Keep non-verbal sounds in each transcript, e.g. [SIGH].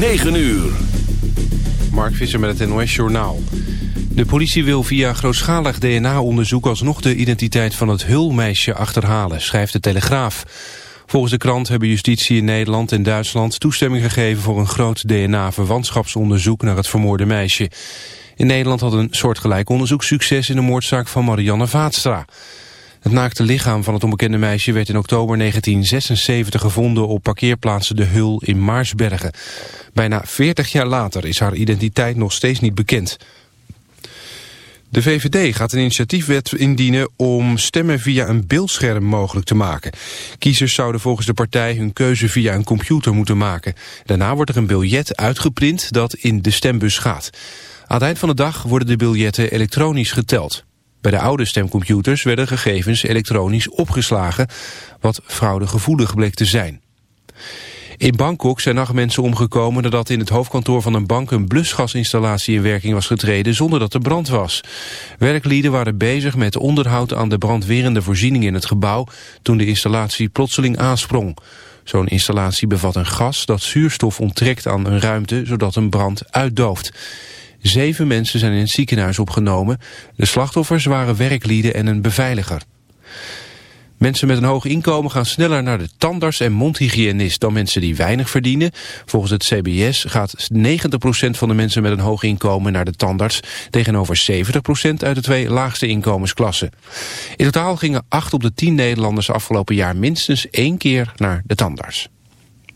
9 uur. Mark Visser met het NOS Journaal. De politie wil via grootschalig DNA-onderzoek alsnog de identiteit van het hulmeisje achterhalen, schrijft de Telegraaf. Volgens de krant hebben justitie in Nederland en Duitsland toestemming gegeven voor een groot DNA-verwantschapsonderzoek naar het vermoorde meisje. In Nederland had een soortgelijk onderzoek succes in de moordzaak van Marianne Vaatstra. Het naakte lichaam van het onbekende meisje werd in oktober 1976 gevonden op parkeerplaatsen De Hul in Maarsbergen. Bijna 40 jaar later is haar identiteit nog steeds niet bekend. De VVD gaat een initiatiefwet indienen om stemmen via een beeldscherm mogelijk te maken. Kiezers zouden volgens de partij hun keuze via een computer moeten maken. Daarna wordt er een biljet uitgeprint dat in de stembus gaat. Aan het eind van de dag worden de biljetten elektronisch geteld. Bij de oude stemcomputers werden gegevens elektronisch opgeslagen, wat fraudegevoelig bleek te zijn. In Bangkok zijn acht mensen omgekomen nadat in het hoofdkantoor van een bank een blusgasinstallatie in werking was getreden zonder dat er brand was. Werklieden waren bezig met onderhoud aan de brandwerende voorziening in het gebouw toen de installatie plotseling aansprong. Zo'n installatie bevat een gas dat zuurstof onttrekt aan een ruimte zodat een brand uitdooft. Zeven mensen zijn in het ziekenhuis opgenomen. De slachtoffers waren werklieden en een beveiliger. Mensen met een hoog inkomen gaan sneller naar de tandarts en mondhygiënist dan mensen die weinig verdienen. Volgens het CBS gaat 90% van de mensen met een hoog inkomen naar de tandarts tegenover 70% uit de twee laagste inkomensklassen. In totaal gingen 8 op de 10 Nederlanders afgelopen jaar minstens één keer naar de tandarts.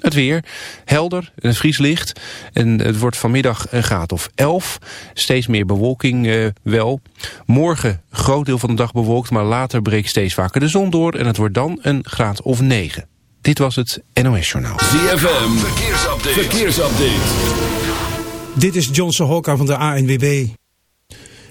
Het weer, helder, het vrieslicht en het wordt vanmiddag een graad of 11. Steeds meer bewolking uh, wel. Morgen groot deel van de dag bewolkt, maar later breekt steeds vaker de zon door... en het wordt dan een graad of 9. Dit was het NOS Journaal. ZFM, verkeersupdate. verkeersupdate. Dit is Johnson Hokka van de ANWB.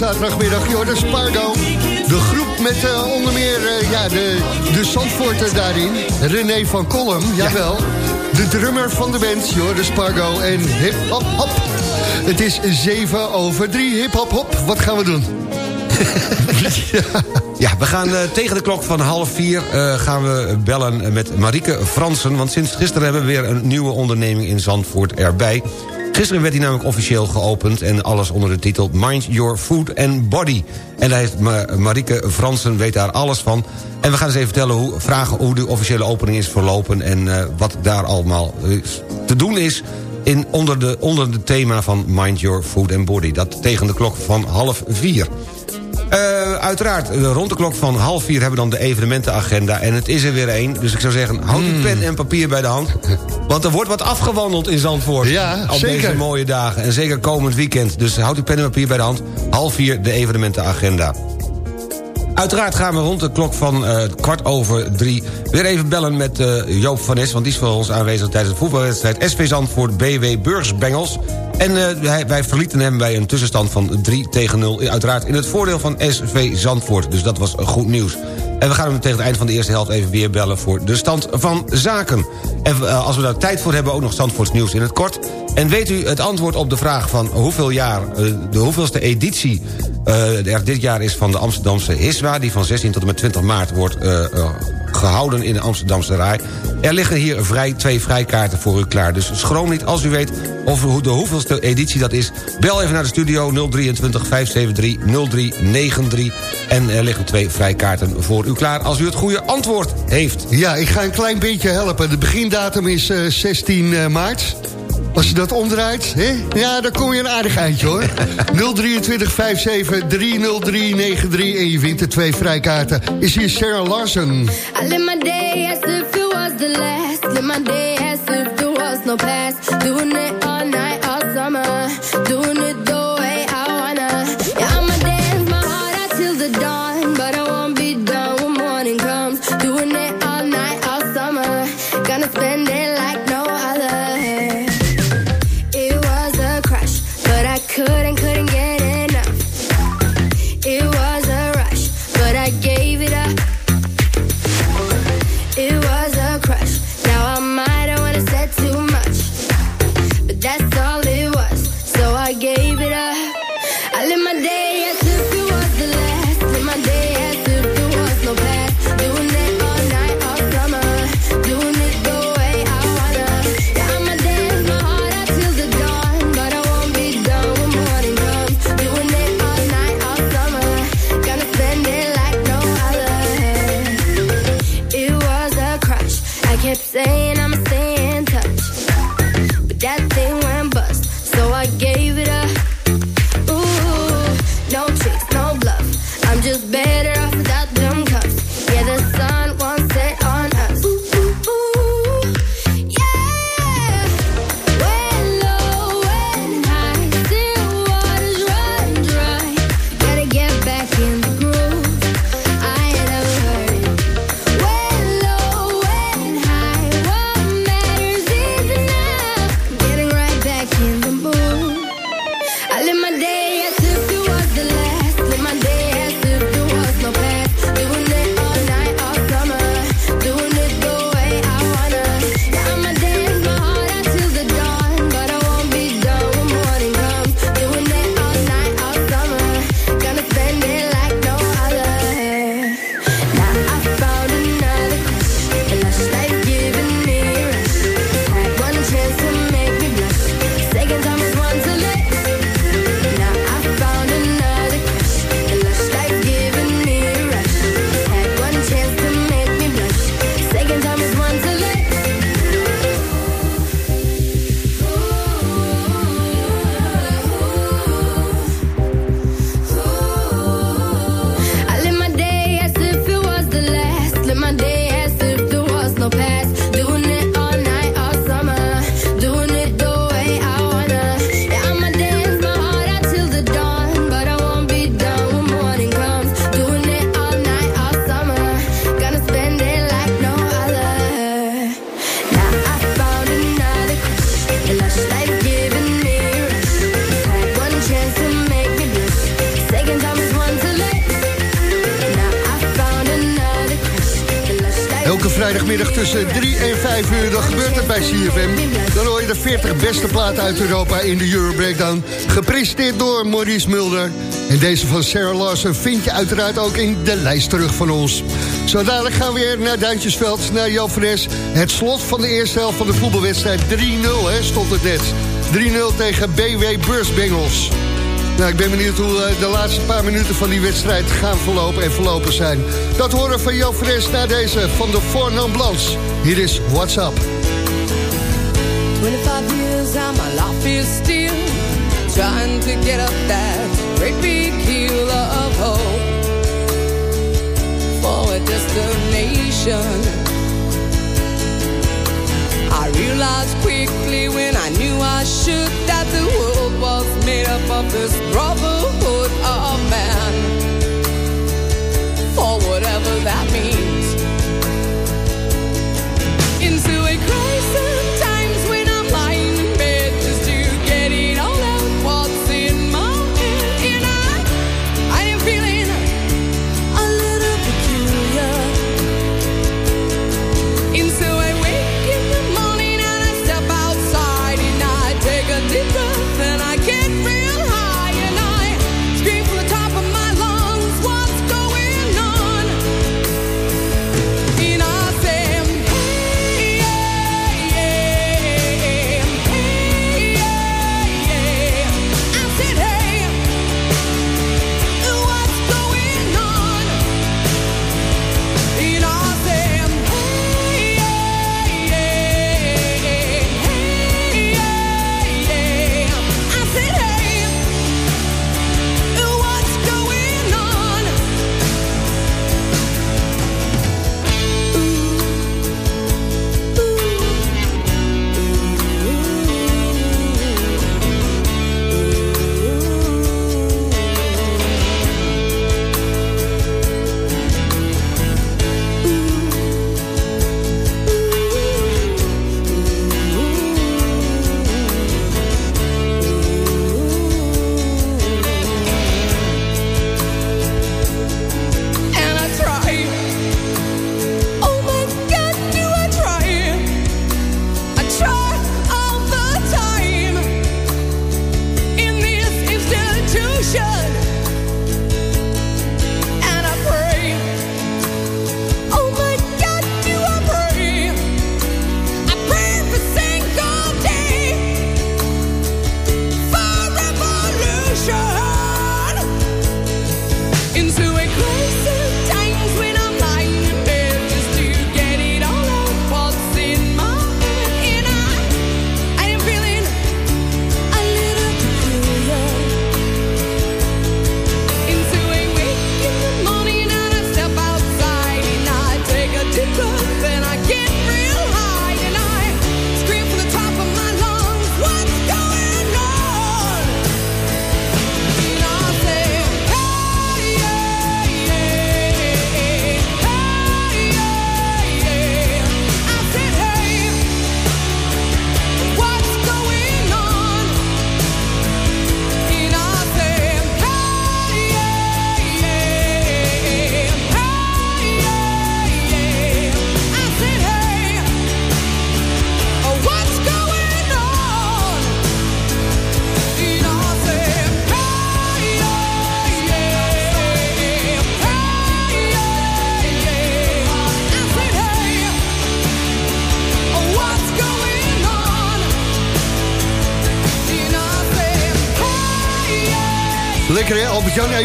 Zaterdagmiddag, Jordan Spargo. De groep met uh, onder meer uh, ja, de, de Zandvoorter daarin. René van Kolm, jawel. De drummer van de band, Jordan Spargo en hip hop hop. Het is 7 over 3, hip hop hop. Wat gaan we doen? [LAUGHS] ja. we gaan uh, tegen de klok van half vier gaan we bellen met Marieke Fransen. Want sinds gisteren hebben we weer een nieuwe onderneming in Zandvoort erbij. Gisteren werd hij namelijk officieel geopend... en alles onder de titel Mind Your Food and Body. En daar heeft Marieke Fransen weet daar alles van. En we gaan eens even vertellen hoe, vragen hoe de officiële opening is verlopen... en uh, wat daar allemaal te doen is in, onder, de, onder het thema van Mind Your Food and Body. Dat tegen de klok van half vier. Uh, uiteraard, eh, rond de klok van half vier hebben we dan de evenementenagenda. En het is er weer één. Dus ik zou zeggen, houd uw hmm. pen en papier bij de hand. Want er wordt wat afgewandeld in Zandvoort. Ja, op zeker. deze mooie dagen. En zeker komend weekend. Dus houd uw pen en papier bij de hand. Half vier, de evenementenagenda. Uiteraard gaan we rond de klok van uh, kwart over drie... weer even bellen met uh, Joop van Nes... want die is voor ons aanwezig tijdens de voetbalwedstrijd... SV Zandvoort BW Burgsbengels. En wij, wij, verlieten hem bij een tussenstand van 3 tegen 0. Uiteraard in het voordeel van SV Zandvoort. Dus dat was goed nieuws. En we gaan hem tegen het eind van de eerste helft even weer bellen... voor de stand van zaken. En als we daar tijd voor hebben, ook nog Zandvoorts nieuws in het kort. En weet u het antwoord op de vraag van hoeveel jaar... de hoeveelste editie uh, er dit jaar is van de Amsterdamse HISWA... die van 16 tot en met 20 maart wordt uh, gehouden in de Amsterdamse Rai. Er liggen hier vrij, twee vrijkaarten voor u klaar. Dus schroom niet als u weet of de hoeveelste editie dat is. Bel even naar de studio 023 573 0393. En er liggen twee vrijkaarten voor u klaar als u het goede antwoord heeft. Ja, ik ga een klein beetje helpen. De begindatum is 16 maart. Als je dat omdraait, hè? ja, dan kom je een aardig eindje, hoor. 023 57 30393 en je wint er twee vrijkaarten. Is hier Sarah Larsen. I live my day as if it was the last. Live my day as if there was no past. Doing it all night, all summer. Doing beste platen uit Europa in de Euro Breakdown. Gepresenteerd door Maurice Mulder. En deze van Sarah Larsen vind je uiteraard ook in de lijst terug van ons. Zo gaan we weer naar Duintjesveld, naar Jan Het slot van de eerste helft van de voetbalwedstrijd 3-0 stond het net. 3-0 tegen BW Bengals. Nou, ik ben benieuwd hoe eh, de laatste paar minuten van die wedstrijd gaan verlopen en verlopen zijn. Dat horen van Jo Fres na deze van de Four. Hier is What's Up. 25 years and my life is still Trying to get up that great big hill of hope For a destination. I realized quickly when I knew I should That the world was made up of this brotherhood of man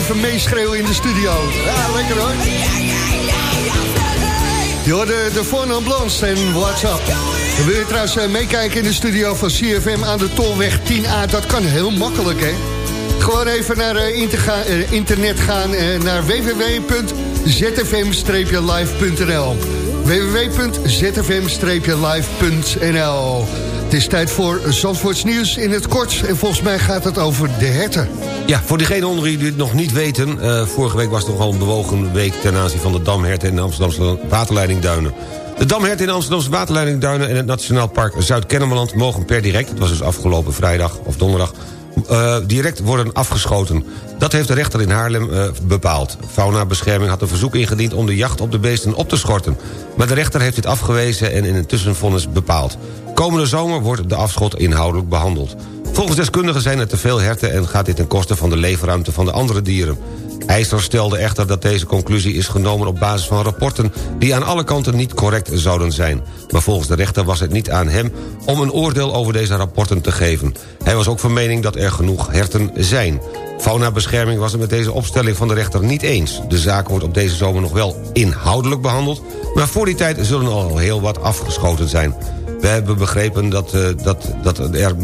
even meeschreeuwen in de studio. Ja, lekker hoor. Je hoorde de Fonon Blonde en What's Up. Dan wil je trouwens eh, meekijken in de studio van CFM aan de Tolweg 10A. Dat kan heel makkelijk hè. Gewoon even naar uh, internet gaan naar www.zfm-live.nl www.zfm-live.nl Het is tijd voor Zandvoorts nieuws in het kort. En volgens mij gaat het over de herten. Ja, voor diegenen onder die het nog niet weten... Uh, vorige week was het nogal een bewogen week... ten aanzien van de damherten in de Amsterdamse waterleidingduinen. De damherten in Amsterdamse waterleidingduinen... en het Nationaal Park Zuid-Kennemerland mogen per direct... het was dus afgelopen vrijdag of donderdag uh, direct worden afgeschoten. Dat heeft de rechter in Haarlem uh, bepaald. Faunabescherming had een verzoek ingediend om de jacht op de beesten op te schorten. Maar de rechter heeft dit afgewezen en in een tussenvonnis bepaald. Komende zomer wordt de afschot inhoudelijk behandeld. Volgens deskundigen zijn er te veel herten en gaat dit ten koste van de leefruimte van de andere dieren. IJsler stelde echter dat deze conclusie is genomen op basis van rapporten... die aan alle kanten niet correct zouden zijn. Maar volgens de rechter was het niet aan hem om een oordeel over deze rapporten te geven. Hij was ook van mening dat er genoeg herten zijn. Faunabescherming was het met deze opstelling van de rechter niet eens. De zaak wordt op deze zomer nog wel inhoudelijk behandeld... maar voor die tijd zullen al heel wat afgeschoten zijn. We hebben begrepen dat, uh, dat, dat er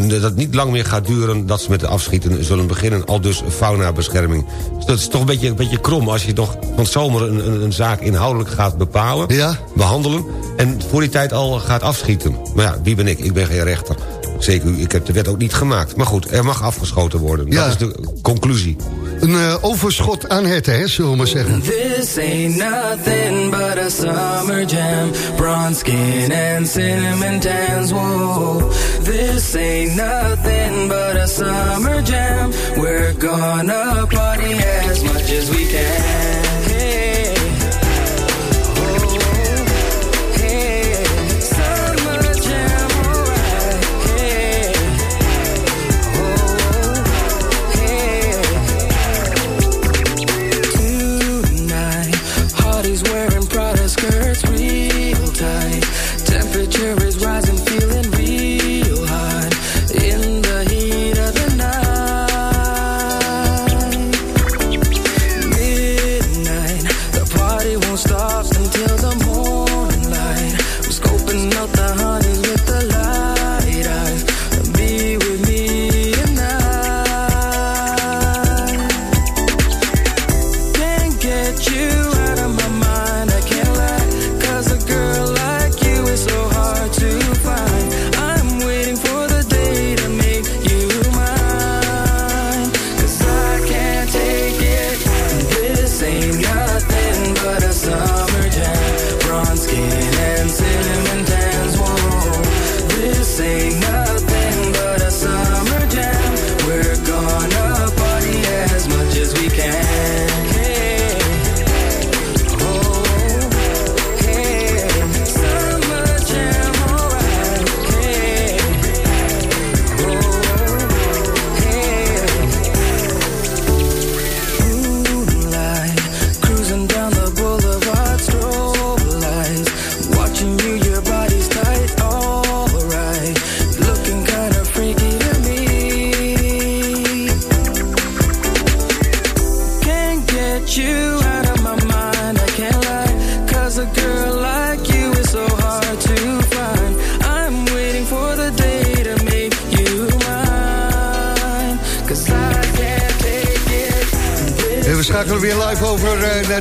dat het niet lang meer gaat duren dat ze met de afschieten zullen beginnen. Al dus faunabescherming. Dus dat is toch een beetje, een beetje krom als je toch van zomer een, een, een zaak inhoudelijk gaat bepalen. Ja. Behandelen. En voor die tijd al gaat afschieten. Maar ja, wie ben ik? Ik ben geen rechter. Zeker, ik heb de wet ook niet gemaakt. Maar goed, er mag afgeschoten worden. Ja. Dat is de conclusie. Een uh, overschot aan het, hè, zullen we maar zeggen. This ain't nothing but a summer jam. Bronze skin and cinnamon tans, whoa. This ain't nothing but a summer jam. We're gonna party as much as we can.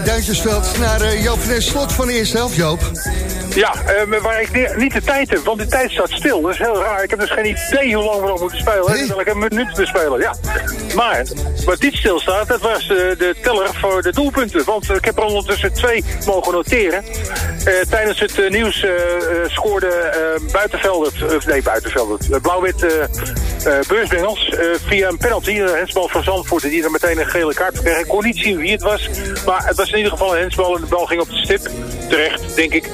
Duitsersveld naar uh, Joop van Slot van eerst zelf, Joop. Ja, uh, waar ik niet de tijd heb, want de tijd staat stil. Dat is heel raar. Ik heb dus geen idee hoe lang we nog moeten spelen. Nee. Een minuut te spelen, ja. Maar wat dit stilstaat, dat was de teller voor de doelpunten. Want ik heb er ondertussen twee mogen noteren. tijdens het nieuws scoorde Buitenvelder, nee Buitenvelder, Blauw-wit Beursbengels via een penalty. Een hensbal van Zandvoort die er meteen een gele kaart kreeg. Ik kon niet zien wie het was, maar het was in ieder geval een hensbal en de bal ging op de stip. Terecht, denk ik.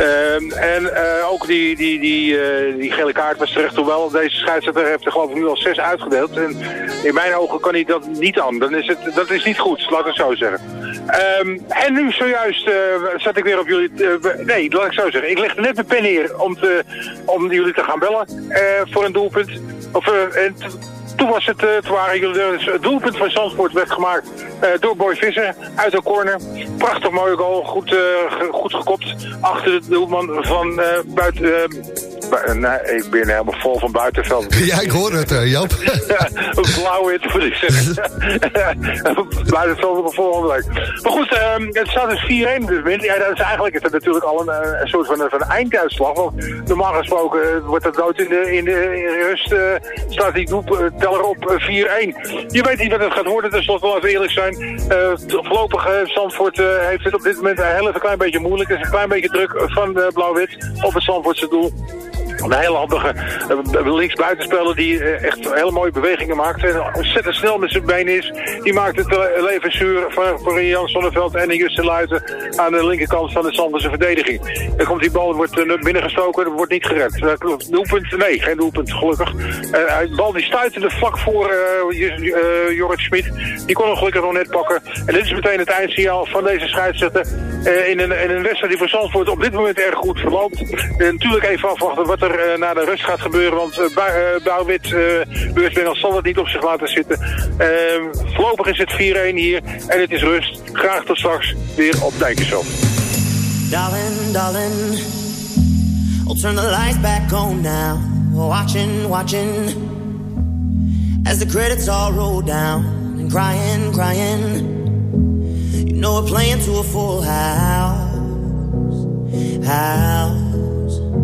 Um, en uh, ook die, die, die, uh, die gele kaart was terecht, hoewel deze scheidsrechter heeft er geloof ik nu al zes uitgedeeld. En in mijn ogen kan hij dat niet aan. Dan is het, dat is niet goed, laat ik het zo zeggen. Um, en nu zojuist uh, zat ik weer op jullie... nee, laat ik zo zeggen. Ik legde net mijn pen neer om, te, om jullie te gaan bellen voor een doelpunt. Of, en Toen was het, het waren jullie, het doelpunt van Zandvoort werd gemaakt door Boy Visser uit de corner. Prachtig mooie goal, goed, goed gekopt achter de doelman van buiten nee, ik ben helemaal vol van buitenveld. [LAUGHS] Ja, ik hoor het, uh, Joop. [LAUGHS] Blauw-wit, moet ik zeggen. [LAUGHS] buitenveld volgende week. Maar goed, um, het staat dus 4-1 dus Ja, dat is eigenlijk is dat natuurlijk al een, eh, een soort van, van een einduitslag. Want normaal gesproken uh, wordt dat dood in de, in de rust. Uh, staat die doep, teller op 4-1. Je weet niet wat het gaat worden, dus we wel even eerlijk zijn. voorlopig Zandvoort heeft het op dit moment een heel even klein beetje moeilijk. Er is een klein beetje druk van Blauw-wit op het Zandvoortse doel. Een hele handige uh, linksbuitenspeler die uh, echt hele mooie bewegingen maakt. En ontzettend snel met zijn been is. Die maakt het uh, leven zuur voor, Jan Sonneveld en Justin Luiten aan de linkerkant van de Sanderse verdediging. Dan komt die bal, wordt binnengestoken, wordt niet gered. doelpunt, nee, geen doelpunt, gelukkig. de bal die stuiterde vlak voor Jorrit Schmid. Die kon hem gelukkig nog net pakken. En dit is meteen het eindsignaal van deze scheidsrechter. in, een, een wedstrijd die voor Zandvoort op dit moment erg goed verloopt. natuurlijk even afwachten wat er uh, naar de rust gaat gebeuren. Want uh, Bouwwit, uh, zal het niet op zich laten zitten. Uh, voorlopig is het 4-1 hier en het is rust. Graag tot straks weer op Dijkenshof. Darling, darling, I'll turn the lights back on now. Watching, watching, as the credits all roll down. And crying, crying, you know we're playing to a full house. House.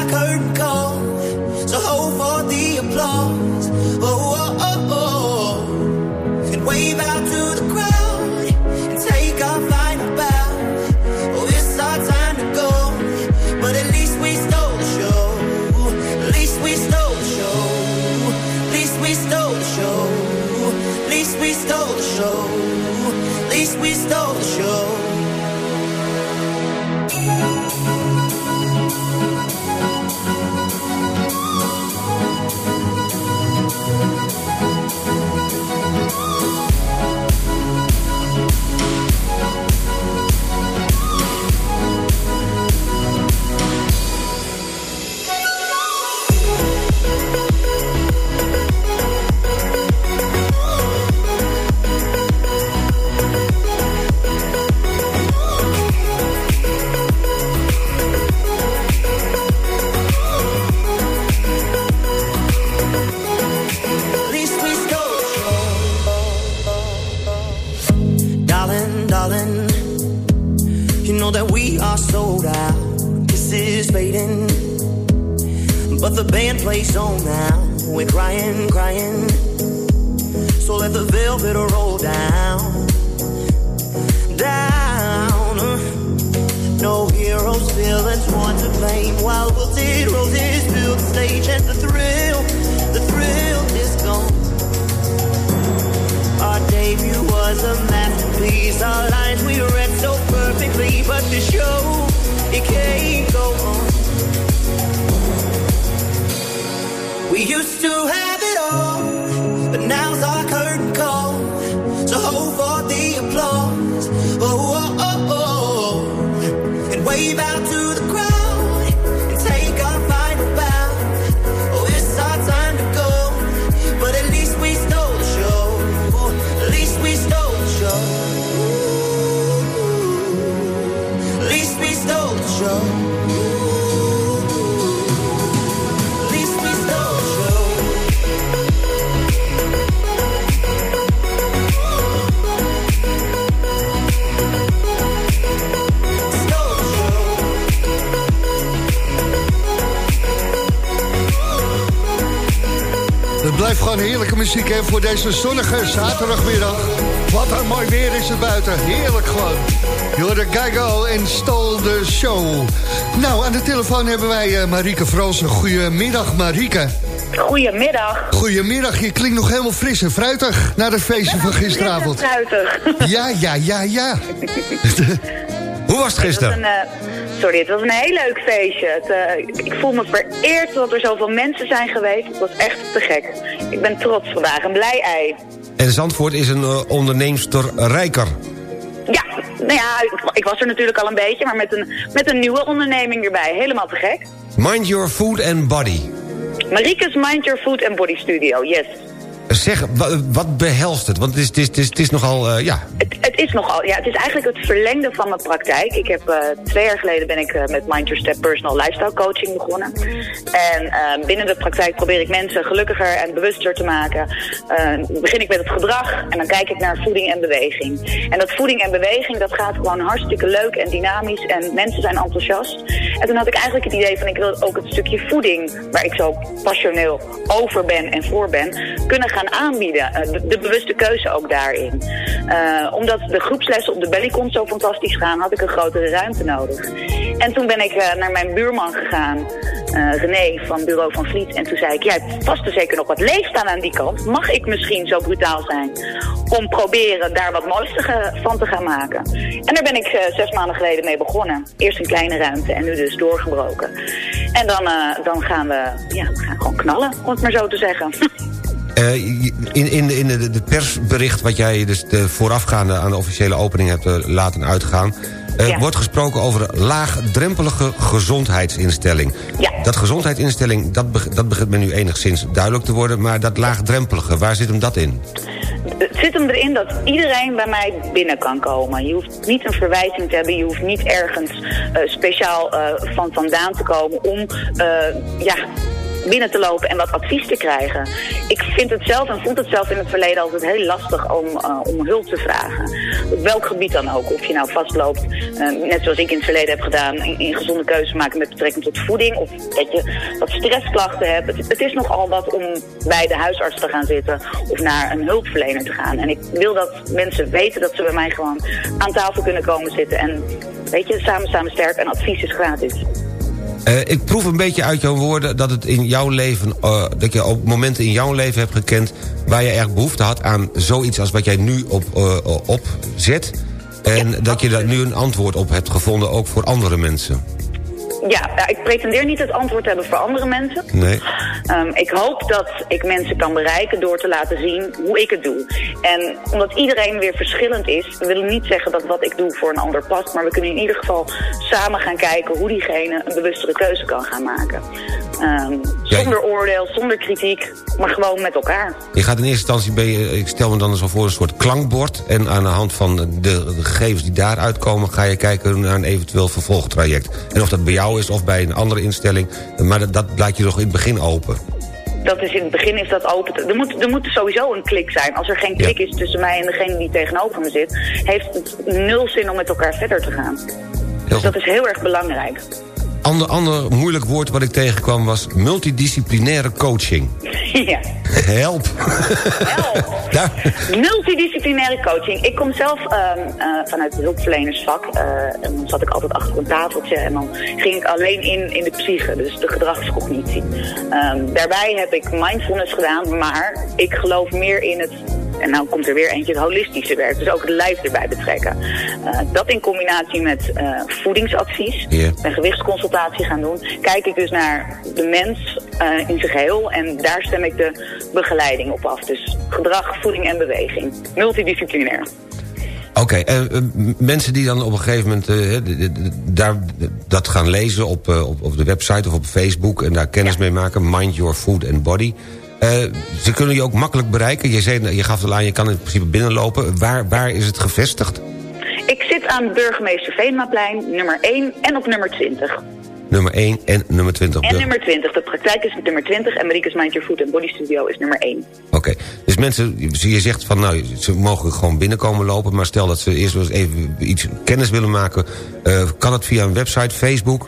muziek hè, voor deze zonnige zaterdagmiddag. Wat een mooi weer is het buiten. Heerlijk gewoon. Jorde Geigo en Stol de Show. Nou, aan de telefoon hebben wij uh, Marieke Fransen. Goedemiddag, Marieke. Goedemiddag. Goedemiddag, je klinkt nog helemaal fris en fruitig... na het feestje van gisteravond. fruitig. Ja, ja, ja, ja. [LAUGHS] Hoe was het gisteren? Het was een, uh, sorry, het was een heel leuk feestje. Het, uh, ik voel me vereerd dat er zoveel mensen zijn geweest. Het was echt te gek. Ik ben trots vandaag, een blij ei. En Zandvoort is een uh, onderneemster rijker. Ja, nou ja, ik, ik, was er natuurlijk al een beetje, maar met een, met een nieuwe onderneming erbij. Helemaal te gek. Mind Your Food and Body. Marieke's Mind Your Food and Body Studio, yes. Zeg, wat behelst het? Want het is, het is, het is, het is nogal, uh, ja... Het, is nogal, ja, het is eigenlijk het verlengde van mijn praktijk. Ik heb, uh, twee jaar geleden ben ik uh, met Mind Your Step Personal Lifestyle Coaching begonnen. En binnen de praktijk probeer ik mensen gelukkiger en bewuster te maken. begin ik met het gedrag en dan kijk ik naar voeding en beweging. En dat voeding en beweging, dat gaat gewoon hartstikke leuk en dynamisch. En mensen zijn enthousiast. En toen had ik eigenlijk het idee van, ik wil ook het stukje voeding... waar ik zo passioneel over ben en voor ben, kunnen gaan aanbieden. Uh, de, bewuste keuze ook daarin. Uh, omdat de groepslessen op de Bellycon zo fantastisch gaan, had ik een grotere ruimte nodig. En toen ben ik uh, naar mijn buurman gegaan, René van Bureau van Vliet. En toen zei ik, ja, vast er zeker nog wat leeg staan aan die kant. Mag ik misschien zo brutaal zijn om proberen daar wat moois van te gaan maken? En daar ben ik zes maanden geleden mee begonnen. Eerst een kleine ruimte en nu dus doorgebroken. En dan, dan gaan we, ja, we gaan gewoon knallen, om het maar zo te zeggen. [LAUGHS] Uh, in in, in de, de, persbericht wat jij dus de voorafgaande aan de officiële opening hebt uh, laten uitgaan... Uh, ja. wordt gesproken over een laagdrempelige gezondheidsinstelling. Ja. Dat gezondheidsinstelling, dat, be dat begint me nu enigszins duidelijk te worden... maar dat laagdrempelige, waar zit hem dat in? Het zit hem erin dat iedereen bij mij binnen kan komen. Je hoeft niet een verwijzing te hebben, je hoeft niet ergens speciaal van vandaan te komen... om ja, binnen te lopen en wat advies te krijgen. Ik vind het zelf en vond het zelf in het verleden altijd heel lastig om, uh, om hulp te vragen. Op welk gebied dan ook. Of je nou vastloopt, uh, net zoals ik in het verleden heb gedaan, in, gezonde keuzes maken met betrekking tot voeding. Of dat je wat stressklachten hebt. Het, het is nogal wat om bij de huisarts te gaan zitten of naar een hulpverlener te gaan. En ik wil dat mensen weten dat ze bij mij gewoon aan tafel kunnen komen zitten. En weet je, samen samen sterk en advies is gratis. Uh, ik proef een beetje uit jouw woorden dat het in jouw leven, uh, dat je op momenten in jouw leven hebt gekend waar je erg behoefte had aan zoiets als wat jij nu op, uh, opzet. En ja, dat je daar nu een antwoord op hebt gevonden, ook voor andere mensen. Ja, ik pretendeer niet het antwoord te hebben voor andere mensen. Nee. Um, ik hoop dat ik mensen kan bereiken door te laten zien hoe ik het doe. En omdat iedereen weer verschillend is, wil ik niet zeggen dat wat ik doe voor een ander past. Maar we kunnen in ieder geval samen gaan kijken hoe diegene een bewustere keuze kan gaan maken. Um, zonder oordeel, zonder kritiek, maar gewoon met elkaar. Je gaat in eerste instantie, je, ik stel me dan zo voor, een soort klankbord. En aan de hand van de, de gegevens die daaruit komen... ga je kijken naar een eventueel vervolgtraject. En of dat bij jou is of bij een andere instelling. Maar dat, dat laat je toch in het begin open. Dat is in het begin is dat open. Er moet, er moet sowieso een klik zijn. Als er geen klik ja. is tussen mij en degene die tegenover me zit... heeft het nul zin om met elkaar verder te gaan. Heel dus dat is heel erg belangrijk. Ander, ander moeilijk woord wat ik tegenkwam was multidisciplinaire coaching. [LAUGHS] Ja. Help. Help. [LAUGHS] Multidisciplinaire coaching. Ik kom zelf uh, uh, vanuit het hulpverlenersvak. Uh, en dan zat ik altijd achter een tafeltje en dan ging ik alleen in, in de psyche, dus de gedragscognitie. Um, daarbij heb ik mindfulness gedaan, maar ik geloof meer in het en nou komt er weer eentje het holistische werk. Dus ook het lijf erbij betrekken. Uh, dat in combinatie met uh, voedingsadvies yeah. en gewichtsconsultatie gaan doen. Kijk ik dus naar de mens uh, in zijn geheel. En daar stem ik de begeleiding op af. Dus gedrag, voeding en beweging. Multidisciplinair. Oké, okay, uh, mensen die dan op een gegeven moment uh, daar, dat gaan lezen op, uh, op, op de website of op Facebook... en daar kennis ja. mee maken, Mind Your Food and Body... Uh, ze kunnen je ook makkelijk bereiken. Je, zei, je gaf het aan, je kan in principe binnenlopen. Waar, waar is het gevestigd? Ik zit aan burgemeester Veenmaplein, nummer 1 en op nummer 20. Nummer 1 en nummer 20. En nummer 20. De praktijk is nummer 20 en Marica's Mind Your Food Body Studio is nummer 1. Oké, okay. dus mensen, je zegt van nou, ze mogen gewoon binnenkomen lopen... maar stel dat ze eerst wel eens even iets kennis willen maken... Uh, kan het via een website, Facebook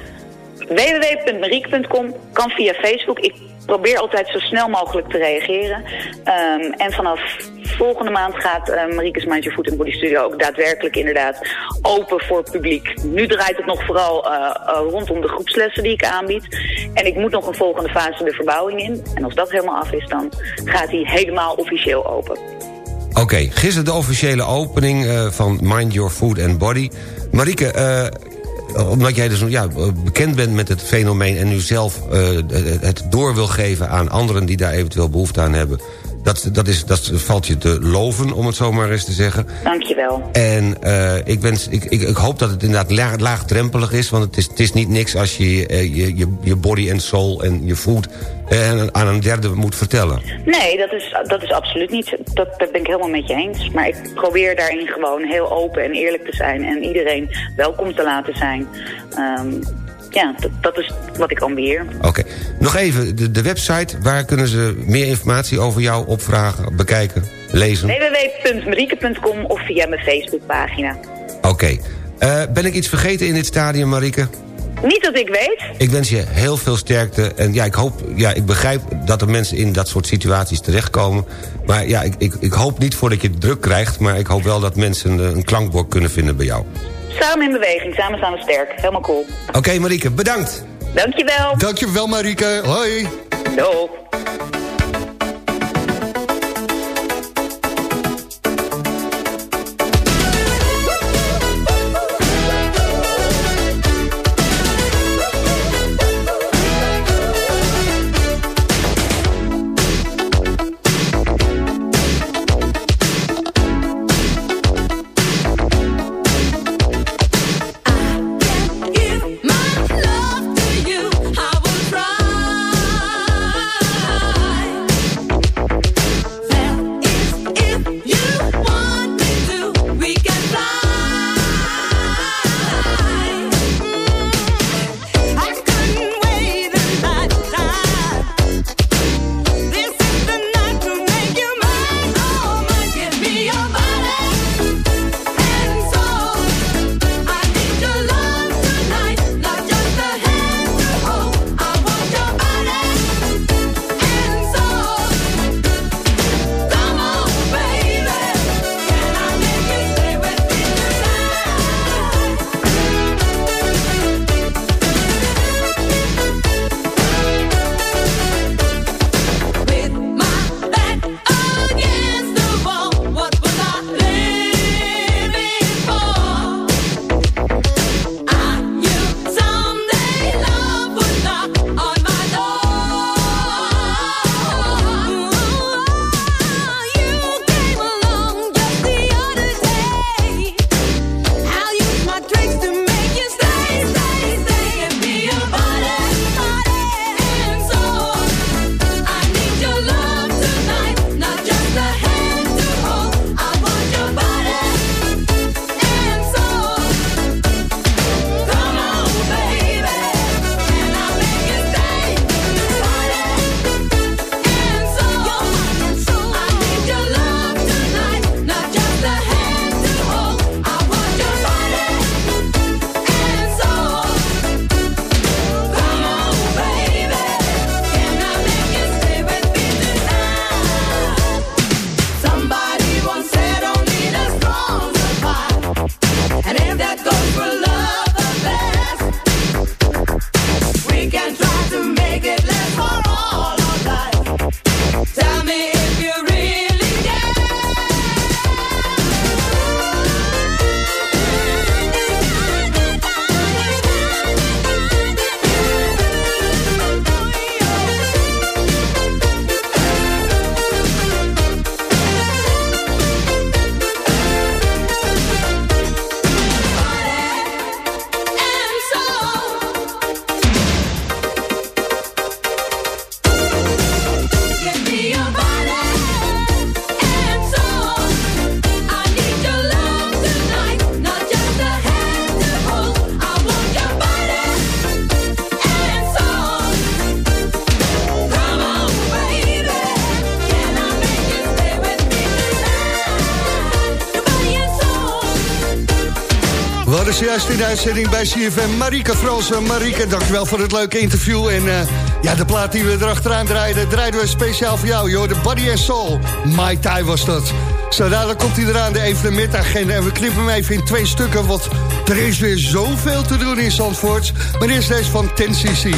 www.mariek.com kan via Facebook. Ik probeer altijd zo snel mogelijk te reageren. Ehm, en vanaf volgende maand gaat uh, Mind Your Food and Body Studio ook daadwerkelijk inderdaad open voor publiek. Nu draait het nog vooral uh, uh, rondom de groepslessen die ik aanbied. En ik moet nog een volgende fase de verbouwing in. En als dat helemaal af is, dan gaat hij helemaal officieel open. Oké, gisteren de officiële opening uh, van Mind Your Food and Body. Marieke, omdat jij dus ja, bekend bent met het fenomeen... en nu zelf uh, het door wil geven aan anderen die daar eventueel behoefte aan hebben... Dat, dat, is, dat valt je te loven, om het zo maar eens te zeggen. Dankjewel. En uh, ik, wens, ik, ik, ik, hoop dat het inderdaad laag, laagdrempelig is... want het is, het is niet niks als je je, je, je body en soul en je food uh, aan een derde moet vertellen. Nee, dat is, dat is absoluut niet. Dat, dat ben ik helemaal met je eens. Maar ik probeer daarin gewoon heel open en eerlijk te zijn... en iedereen welkom te laten zijn... Um, ja, dat, is wat ik ambieer. Oké. Okay. Nog even, de, de website, waar kunnen ze meer informatie over jou opvragen, bekijken, lezen? www.marieke.com of via mijn Facebookpagina. Oké. Okay. Uh, ben ik iets vergeten in dit stadium, Marieke? Niet dat ik weet. Ik wens je heel veel sterkte. En ja, ik hoop, ja, ik begrijp dat er mensen in dat soort situaties terechtkomen. Maar ja, ik, ik, ik hoop niet voordat je het druk krijgt... maar ik hoop wel dat mensen een klankbord kunnen vinden bij jou. Samen in beweging, samen staan we sterk. Helemaal cool. Oké, okay, Marieke, bedankt. Dankjewel. Dankjewel, Marieke. Hoi. Doei. in de uitzending bij CFM, Marika Fransen. Eh, Marika, dankjewel voor het leuke interview. En eh, ja, de plaat die we erachteraan draaiden, draaiden we speciaal voor jou, joh. De Body and Soul. My Tai was dat. Zo nou, dadelijk komt hij eraan, de evenementagenda. En we knippen hem even in twee stukken, want er is weer zoveel te doen in Zandvoort. Maar eerst deze van 10cc.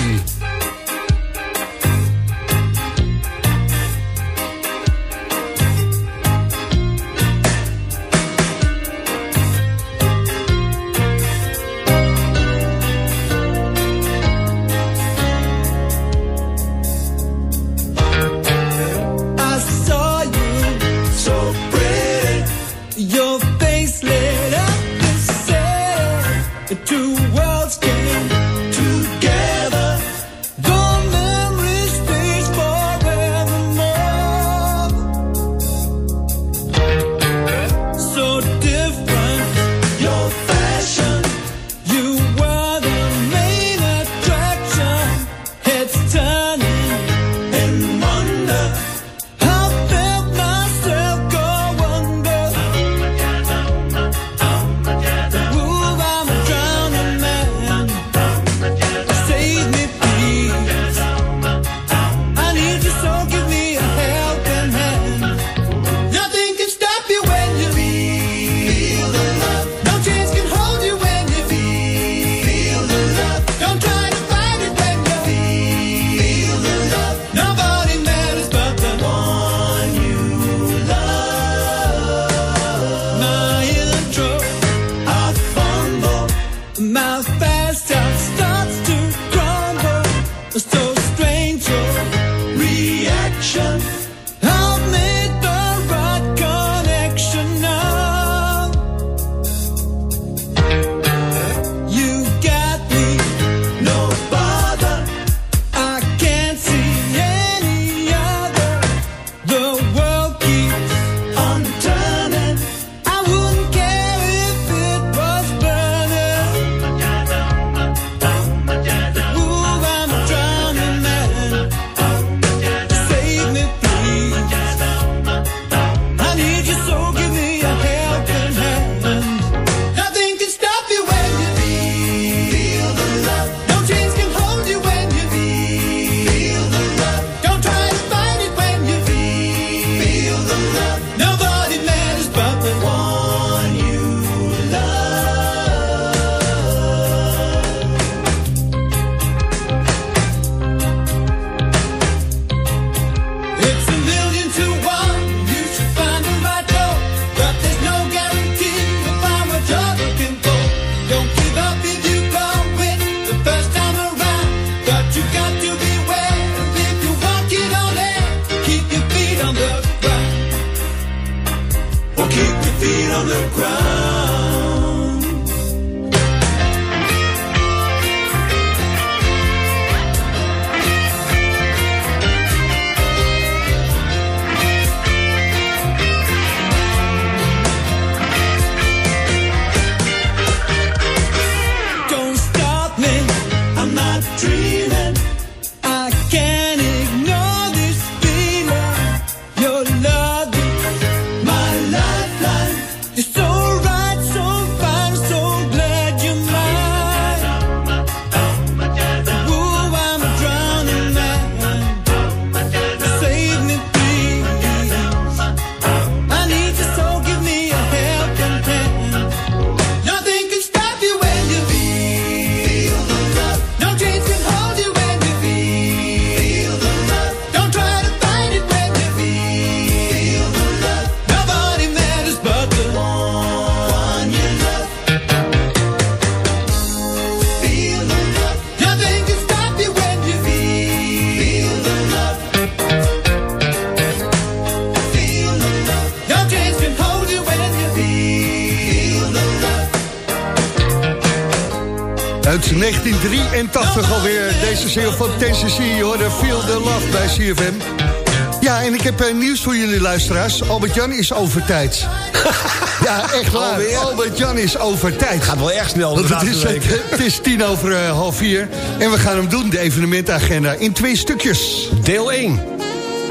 Albert-Jan is over tijd. [LAUGHS] ja, echt waar. Albert-Jan is over tijd. Het gaat wel erg snel. Het, is, eh, [LAUGHS] het, is tien over eh, half vier. En we gaan hem doen, de evenementagenda, in twee stukjes. Deel 1.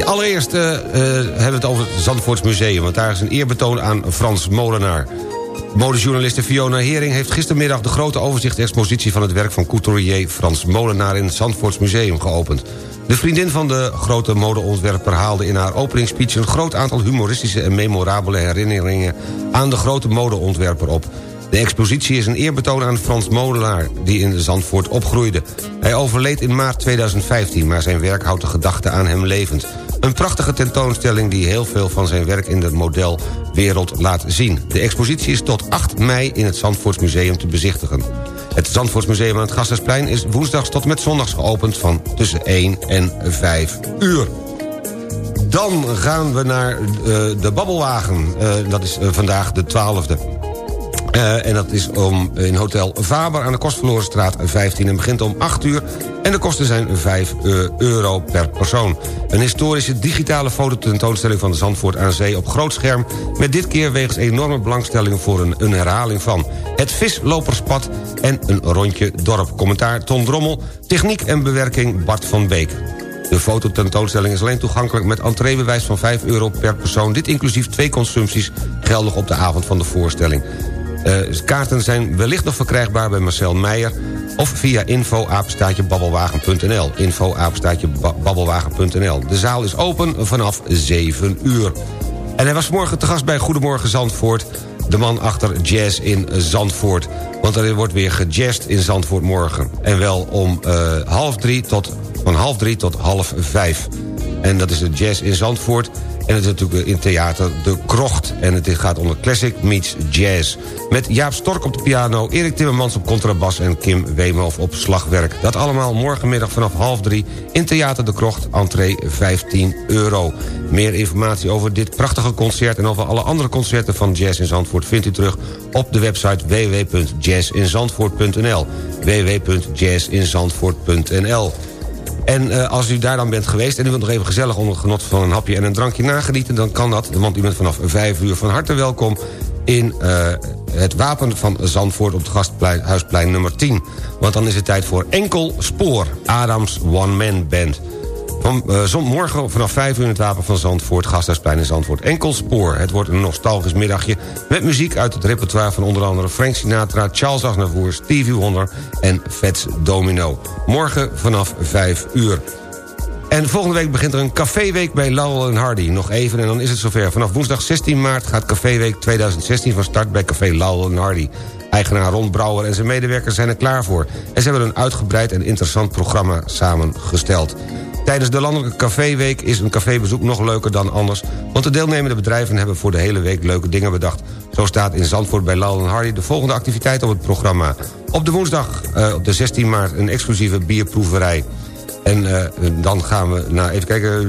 Allereerst eh, hebben we het over het Zandvoorts Museum. Want daar is een eerbetoon aan Frans Molenaar. Modejournaliste Fiona Hering heeft gistermiddag... de grote overzichtsexpositie van het werk van couturier Frans Molenaar... in het Zandvoorts Museum geopend. De vriendin van de grote modeontwerper haalde in haar openingsspeech... een groot aantal humoristische en memorabele herinneringen... aan de grote modeontwerper op. De expositie is een eerbetoon aan Frans Molenaar... die in Zandvoort opgroeide. Hij overleed in maart 2015, maar zijn werk houdt de gedachte aan hem levend. Een prachtige tentoonstelling die heel veel van zijn werk in de modelwereld laat zien. De expositie is tot 8 mei in het Zandvoortsmuseum te bezichtigen. Het Zandvoortsmuseum aan het Gasthuisplein is woensdags tot met zondags geopend... van tussen 1 en 5 uur. Dan gaan we naar uh, de Babbelwagen. Uh, dat is uh, vandaag de 12e. Uh, en dat is om in Hotel Faber aan de Kostverlorenstraat 15 en begint om 8 uur. En de kosten zijn 5 euro per persoon. Een historische digitale fototentoonstelling van de Zandvoort aan Zee op groot scherm... met dit keer wegens enorme belangstelling voor een, een herhaling van... het visloperspad en een rondje dorp. Commentaar Ton Drommel, techniek en bewerking Bart van Beek. De fototentoonstelling is alleen toegankelijk met entreebewijs van 5 euro per persoon. Dit inclusief twee consumpties geldig op de avond van de voorstelling. Uh, kaarten zijn wellicht nog verkrijgbaar bij Marcel Meijer... of via info-babbelwagen.nl. info-babbelwagen.nl. De zaal is open vanaf 7 uur. En hij was morgen te gast bij Goedemorgen Zandvoort... de man achter Jazz in Zandvoort. Want er wordt weer gejazzed in Zandvoort morgen. En wel om uh, half drie tot, van half drie tot half vijf. En dat is de Jazz in Zandvoort... En het is natuurlijk in theater De Krocht. En het gaat onder Classic Meets Jazz. Met Jaap Stork op de piano, Erik Timmermans op contrabas... en Kim Weemhoff op slagwerk. Dat allemaal morgenmiddag vanaf half drie in Theater De Krocht. Entree 15 euro. Meer informatie over dit prachtige concert... en over alle andere concerten van Jazz in Zandvoort... vindt u terug op de website www.jazzinzandvoort.nl www.jazzinzandvoort.nl en uh, als u daar dan bent geweest en u wilt nog even gezellig onder genot van een hapje en een drankje nagenieten... dan kan dat, want u bent vanaf vijf uur van harte welkom in uh, het Wapen van Zandvoort op het Gasthuisplein nummer 10. Want dan is het tijd voor Enkel Spoor, Adams One Man Band. Van, uh, morgen vanaf 5 uur in het Wapen van Zandvoort, Gasthuisplein in Zandvoort. Enkel spoor. Het wordt een nostalgisch middagje met muziek uit het repertoire van onder andere Frank Sinatra, Charles Aznavour, Stevie Wonder en Fats Domino. Morgen vanaf 5 uur. En volgende week begint er een caféweek bij Lowell en Hardy. Nog even en dan is het zover. Vanaf woensdag 16 maart gaat caféweek 2016 van start bij café Lowell en Hardy. Eigenaar Ron Brouwer en zijn medewerkers zijn er klaar voor. En ze hebben een uitgebreid en interessant programma samengesteld. Tijdens de Landelijke Caféweek is een cafébezoek nog leuker dan anders... want de deelnemende bedrijven hebben voor de hele week leuke dingen bedacht. Zo staat in Zandvoort bij Lal Hardy de volgende activiteit op het programma. Op de woensdag, uh, op de 16 maart, een exclusieve bierproeverij. En uh, dan gaan we naar, even kijken...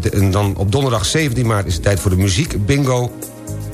De, en dan op donderdag 17 maart is het tijd voor de muziek bingo...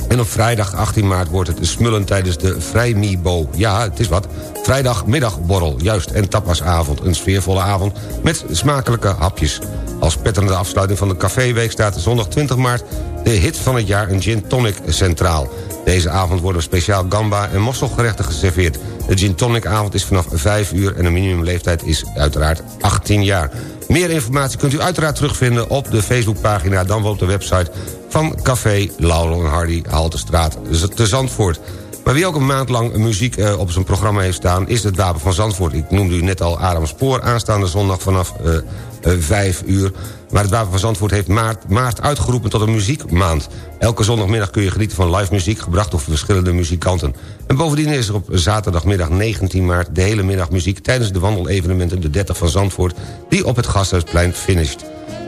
En op vrijdag 18 maart wordt het smullen tijdens de Vrijmibo. Ja, het is wat. Vrijdagmiddagborrel, juist. En tapasavond. Een sfeervolle avond met smakelijke hapjes. Als petterende afsluiting van de caféweek staat zondag 20 maart... de hit van het jaar, een gin tonic centraal. Deze avond worden speciaal gamba en mosselgerechten geserveerd. De gin tonic avond is vanaf 5 uur en de minimumleeftijd is uiteraard 18 jaar. Meer informatie kunt u uiteraard terugvinden op de Facebookpagina... dan wel op de website van Café Laurel en Hardy Haltestraat te Zandvoort. Maar wie ook een maand lang muziek uh, op zijn programma heeft staan... is het Wapen van Zandvoort. Ik noemde u net al Adam Spoor aanstaande zondag vanaf uh, uh, 5 uur. Maar het Wapen van Zandvoort heeft maart, maart uitgeroepen tot een muziekmaand. Elke zondagmiddag kun je genieten van live muziek... gebracht door verschillende muzikanten. En bovendien is er op zaterdagmiddag 19 maart... de hele middag muziek tijdens de wandelevenementen... de 30 van Zandvoort... die op het Gasthuisplein finisht.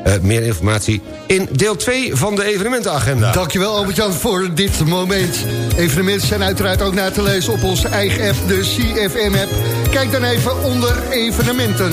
Uh, meer informatie in deel 2 van de evenementenagenda. Dankjewel Albert-Jan voor dit moment. Evenementen zijn uiteraard ook na te lezen op onze eigen app, de CFM-app. Kijk dan even onder evenementen.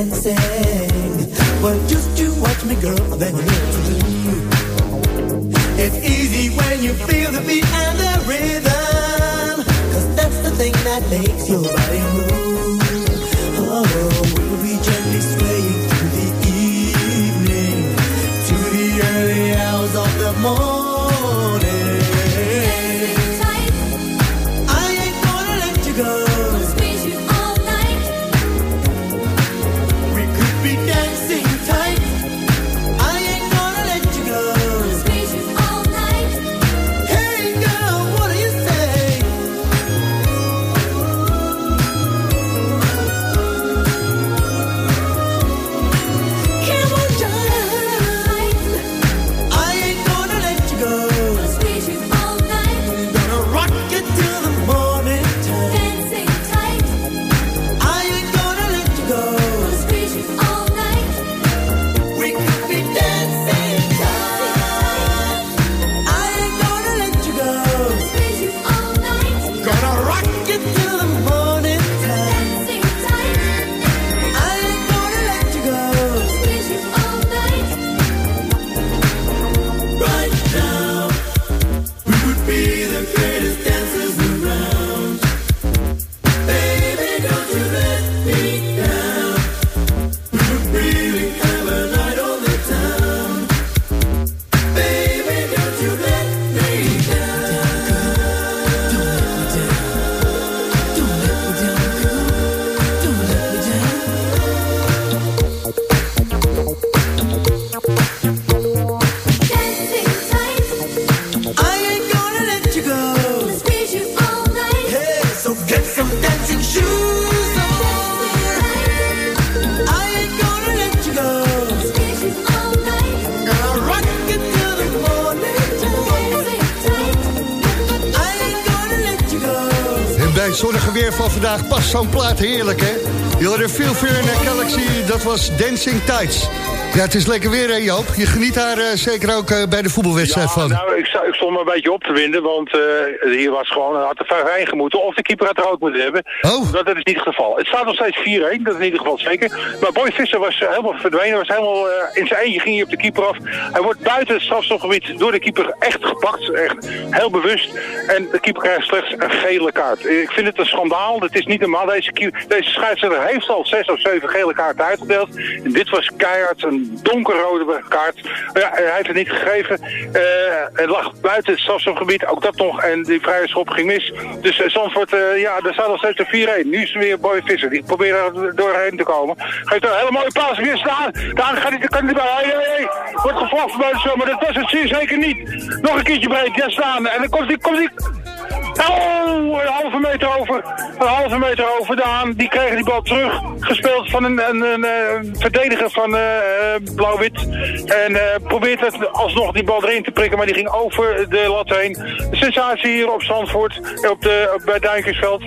Dancing. Well, just you watch me, girl, then to do. It's easy when you feel the beat and the rhythm. Cause that's the thing that makes your body move. Past zo'n plaat heerlijk, hè? Je hoorde Phil Fear en Galaxy, dat was Dancing Tides. Ja, het is lekker weer, hè Joop? Je geniet daar eh, zeker ook eh, bij de voetbalwedstrijd Ja, van. nou, ik, ik stond me een beetje op te winden, want eh, hier was gewoon, had vijf heen gemoeten. Of de keeper had er ook moeten hebben. Oh. Dat, dat is niet het geval. Het staat nog steeds 4-1, dat is in ieder geval zeker. Maar Boy Visser was helemaal verdwenen, was helemaal in zijn eentje ging hij op de keeper af. Hij wordt buiten het strafstofgebied door de keeper echt gepakt, echt heel bewust. En de keeper krijgt slechts een gele kaart. Ik vind het een schandaal, het is niet normaal. Deze, keeper- deze scheidsrechter heeft al zes of zeven gele kaarten uitgedeeld. En dit was keihard een donkerrode kaart. Maar ja, hij heeft het niet gegeven. Eh, het lag buiten het strafstofgebied, ook dat nog. En die vrije schop ging mis. Dus uh, Zandvoort, eh, ja, daar staat nog steeds een 4-1. Nu is er weer Boy Visser. Die probeert er doorheen te komen. Geeft een hele mooie paas weer staan. Daar gaat hij, kan hij bij. Hey, hey, hey. Wordt gevlacht bij de zo, maar dat was het zeer zeker niet. Nog een keertje breed, ja staan. En dan komt hij, komt hij. Oh, een halve meter over. Een halve meter over Daan. Die kreeg die bal terug. Gespeeld van een, een, een, eh, verdediger van eh, Blauw-Wit. En eh, probeert het alsnog die bal erin te prikken. Maar die ging over de lat heen. Sensatie hier op Zandvoort. Op de, op, bij Duinkersveld.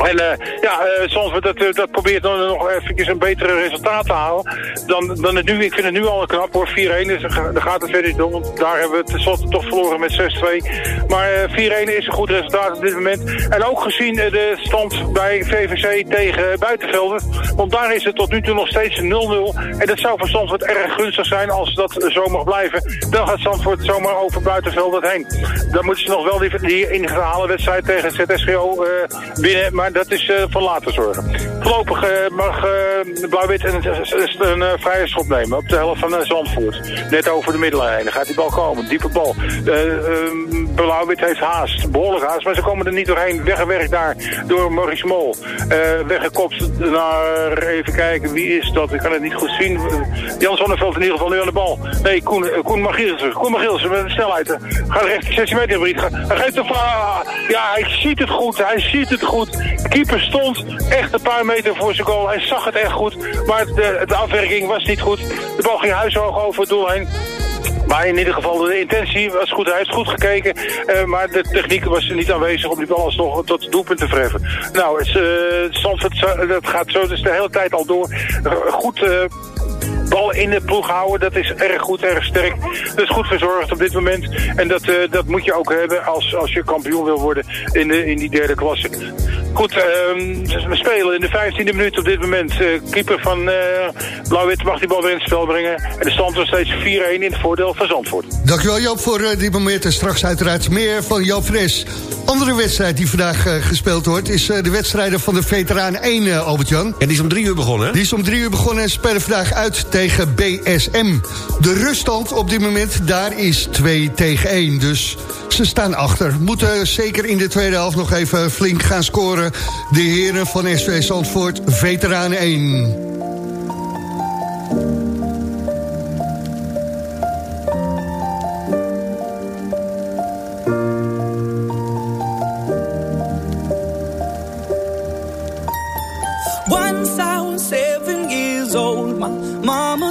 En ja, uh, Zandvoort dat, uh, dat probeert nog, nog even een betere resultaat te halen dan, dan het nu. Ik vind het nu al een knap hoor, 4-1. Dus daar gaat het verder. Want daar hebben we tenslotte toch verloren met 6-2. Maar uh, 4-1 is goed resultaat op dit moment. En ook gezien de stand bij VVC tegen Buitenvelden. Want daar is het tot nu toe nog steeds 0-0. En dat zou voor Zandvoort erg gunstig zijn als dat zo mag blijven. Dan gaat Zandvoort zomaar over Buitenvelden heen. Dan moeten ze nog wel die, die ingehaalde wedstrijd tegen ZSGO winnen. Maar dat is uh, van later zorgen. Voorlopig mag Blauw-Wit een, een, vrije schop nemen op de helft van Zandvoort. Net over de middenlijn. Dan gaat die bal komen. Diepe bal. Blauw-Wit heeft haast. Behoorlijk. Maar ze komen er niet doorheen. Weggewerkt daar door Maurice Mol. weggekopt naar, even kijken, wie is dat? Ik kan het niet goed zien. Jan Zonneveld in ieder geval nu aan de bal. Nee, Koen, Koen Magielsen. Koen Magielsen met de snelheid. Gaat recht 16 meter breed. Hij geeft de Ja, hij ziet het goed. Hij ziet het goed. De keeper stond echt een paar meter voor zijn goal. Hij zag het echt goed, maar de, de afwerking was niet goed. De bal ging huishoog over het doel heen. Maar in ieder geval, de intentie was goed. Hij heeft goed gekeken. Uh, maar de techniek was niet aanwezig om die bal alsnog tot het doelpunt te treffen. Nou, Zandvoort, dat gaat zo dus de hele tijd al door. goed bal in de ploeg houden, dat is erg goed, erg sterk. Dat is goed verzorgd op dit moment. En dat, uh, dat moet je ook hebben als, als je kampioen wil worden in, de, in die derde klasse. Goed, uh, we spelen in de 15e minuut op dit moment. Uh, keeper van uh, Blauw-Wit mag die bal weer in het spel brengen. En de stand is steeds 4-1 in het voordeel van Zandvoort. Dankjewel Joop voor uh, die momenten. Straks uiteraard meer van Joop Fres. Andere wedstrijd die vandaag gespeeld wordt... is de wedstrijden van de Veteraan 1, Albert-Jan. En die is om drie uur begonnen, Die is om drie uur begonnen en spelen vandaag uit tegen BSM. De ruststand op dit moment, daar is 2 tegen 1. Dus ze staan achter. Moeten zeker in de tweede helft nog even flink gaan scoren. De heren van SV Zandvoort, Veteranen 1.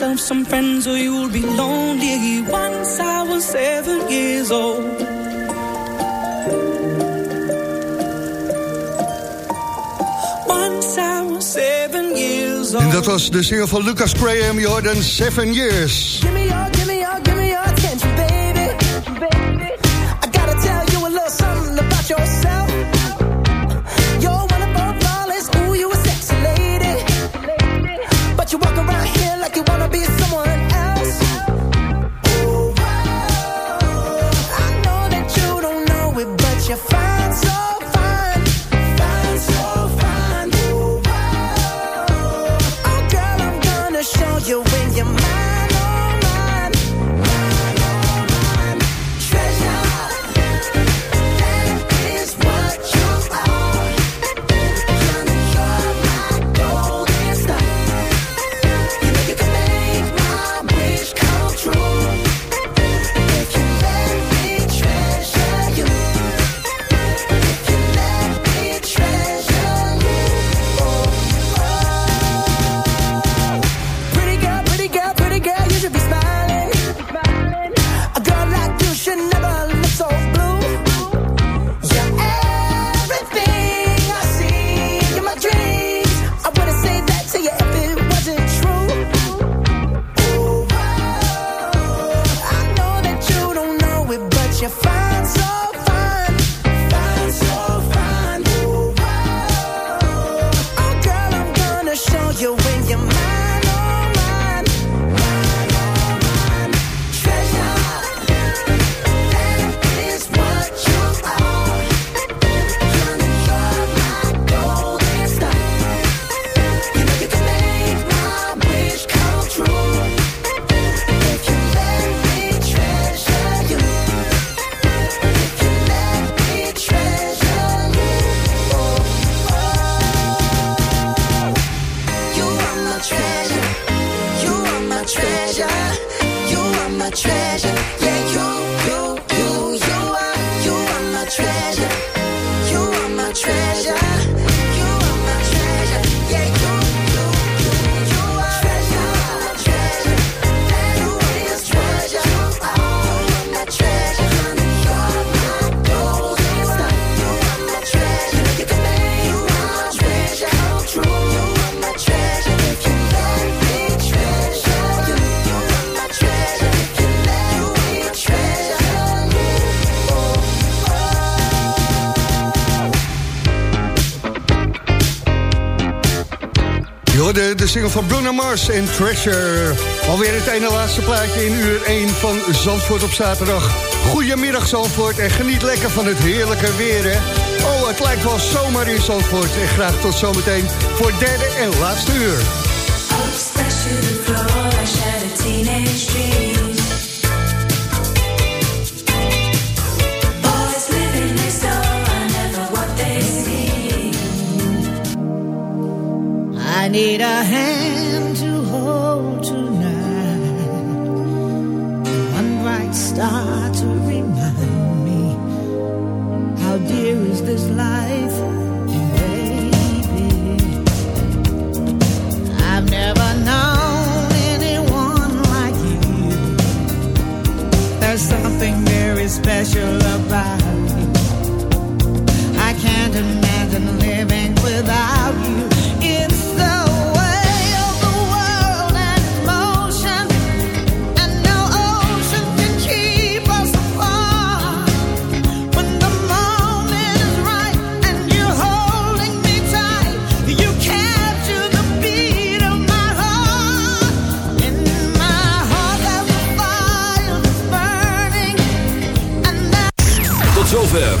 yourself some friends or you'll be lonely. Once I was seven years old. Once I was seven years old. En dat was de single van Lucas Graham, Jordan, Seven Years. de single van Bruno Mars en Treasure. Alweer het ene laatste plaatje in uur 1 van Zandvoort op zaterdag. Goedemiddag Zandvoort en geniet lekker van het heerlijke weer. Hè? Oh, het lijkt wel zomaar in Zandvoort. En graag tot zometeen voor derde en laatste uur. need a hand. Eh.